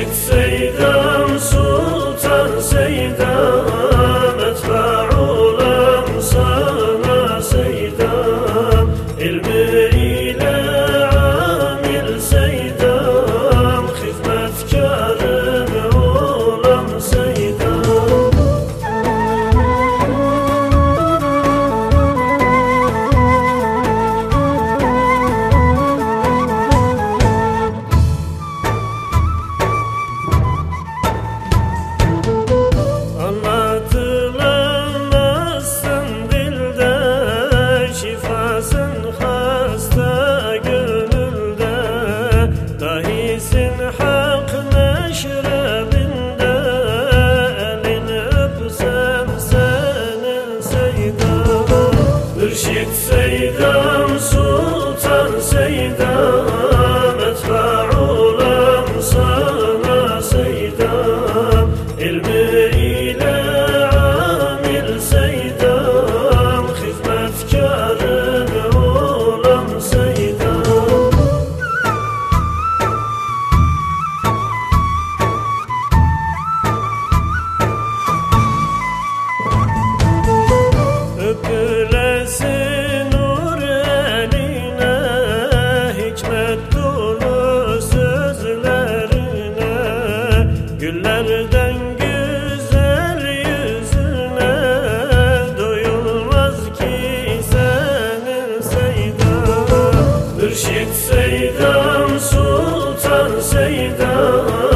Mürşit go Seyda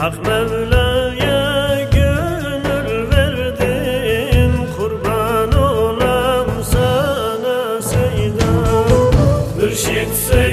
Hak Mevla'ya gönül verdim Kurban olam sana Seyda Mürşit Seyda